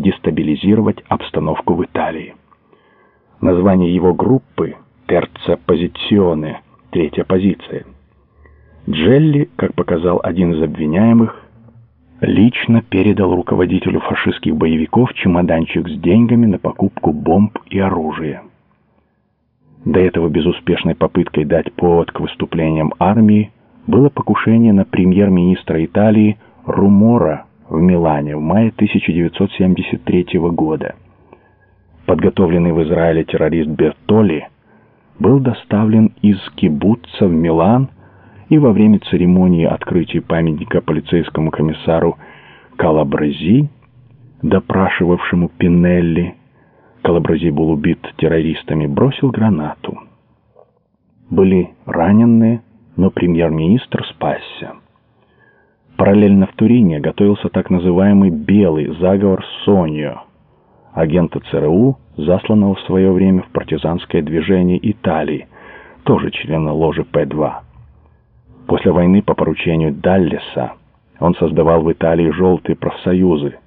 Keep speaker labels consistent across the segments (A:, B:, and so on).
A: дестабилизировать обстановку в Италии. Название его группы «Терца позиционе» — третья позиция. Джелли, как показал один из обвиняемых, лично передал руководителю фашистских боевиков чемоданчик с деньгами на покупку бомб и оружия. До этого безуспешной попыткой дать повод к выступлениям армии было покушение на премьер-министра Италии Румора в Милане в мае 1973 года. Подготовленный в Израиле террорист Бертоли был доставлен из кибуца в Милан и во время церемонии открытия памятника полицейскому комиссару Калабрази, допрашивавшему Пинелли, Калабрази был убит террористами, бросил гранату. Были раненые, но премьер-министр спасся. Параллельно в Турине готовился так называемый «белый заговор Соньо», агента ЦРУ, засланного в свое время в партизанское движение Италии, тоже члена ложи П-2. После войны по поручению Даллеса он создавал в Италии желтые профсоюзы,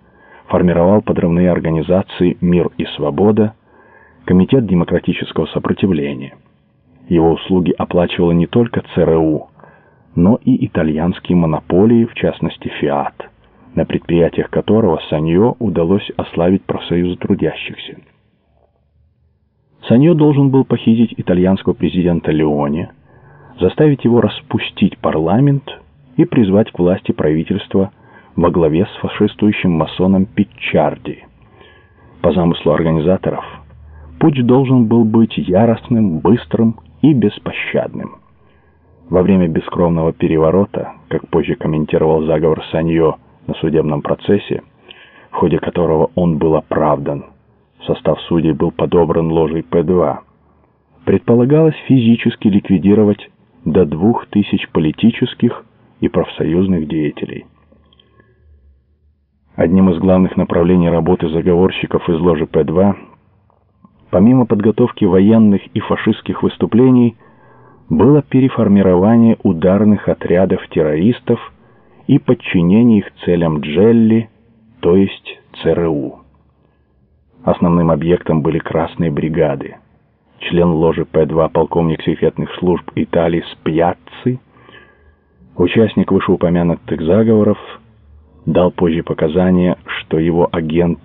A: формировал подрывные организации «Мир и свобода», Комитет демократического сопротивления. Его услуги оплачивала не только ЦРУ, но и итальянские монополии, в частности «Фиат», на предприятиях которого Саньо удалось ославить профсоюзы трудящихся. Саньо должен был похитить итальянского президента Леоне, заставить его распустить парламент и призвать к власти правительство во главе с фашистующим масоном Пиччарди. По замыслу организаторов, путь должен был быть яростным, быстрым и беспощадным. Во время бескровного переворота, как позже комментировал заговор Саньо на судебном процессе, в ходе которого он был оправдан, состав судей был подобран ложей П-2, предполагалось физически ликвидировать до двух тысяч политических и профсоюзных деятелей. Одним из главных направлений работы заговорщиков из ложи П-2, помимо подготовки военных и фашистских выступлений, было переформирование ударных отрядов террористов и подчинение их целям Джелли, то есть ЦРУ. Основным объектом были красные бригады. Член ложи П-2, полковник секретных служб Италии Спьяцци, участник вышеупомянутых заговоров, дал позже показания, что его агент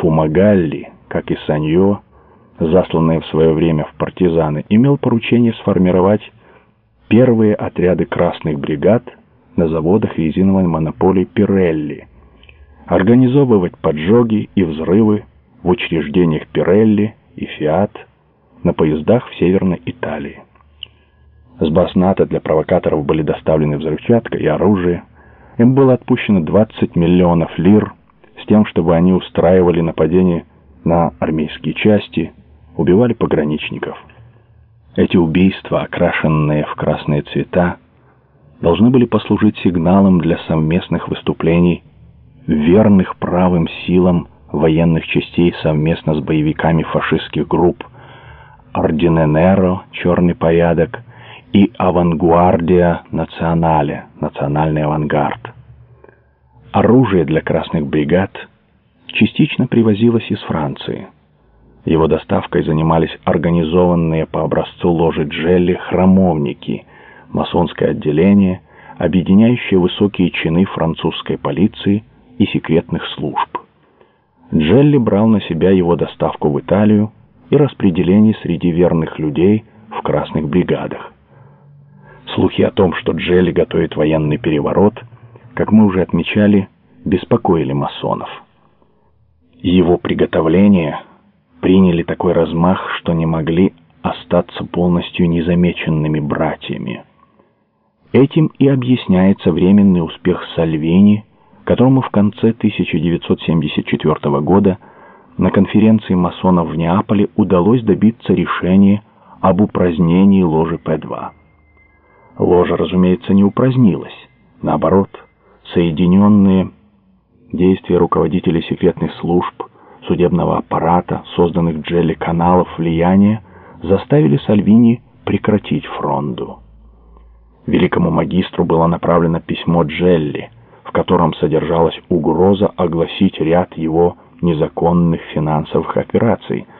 A: Фумагалли, как и Саньо, засланный в свое время в партизаны, имел поручение сформировать первые отряды красных бригад на заводах резиновой монополии Пирелли, организовывать поджоги и взрывы в учреждениях Пирелли и Фиат на поездах в Северной Италии. С Басната для провокаторов были доставлены взрывчатка и оружие. Им было отпущено 20 миллионов лир с тем, чтобы они устраивали нападения на армейские части, убивали пограничников. Эти убийства, окрашенные в красные цвета, должны были послужить сигналом для совместных выступлений верных правым силам военных частей совместно с боевиками фашистских групп «Ординенеро» — «Черный порядок» и «Авангуардия Национале» — «Национальный авангард». Оружие для красных бригад частично привозилось из Франции. Его доставкой занимались организованные по образцу ложи Джелли храмовники, масонское отделение, объединяющее высокие чины французской полиции и секретных служб. Джелли брал на себя его доставку в Италию и распределение среди верных людей в красных бригадах. Слухи о том, что Джелли готовит военный переворот, как мы уже отмечали, беспокоили масонов. Его приготовления приняли такой размах, что не могли остаться полностью незамеченными братьями. Этим и объясняется временный успех Сальвини, которому в конце 1974 года на конференции масонов в Неаполе удалось добиться решения об упразднении ложи П-2. Ложа, разумеется, не упразднилась. Наоборот, соединенные действия руководителей секретных служб, судебного аппарата, созданных Джелли каналов влияния, заставили Сальвини прекратить фронду. Великому магистру было направлено письмо Джелли, в котором содержалась угроза огласить ряд его незаконных финансовых операций –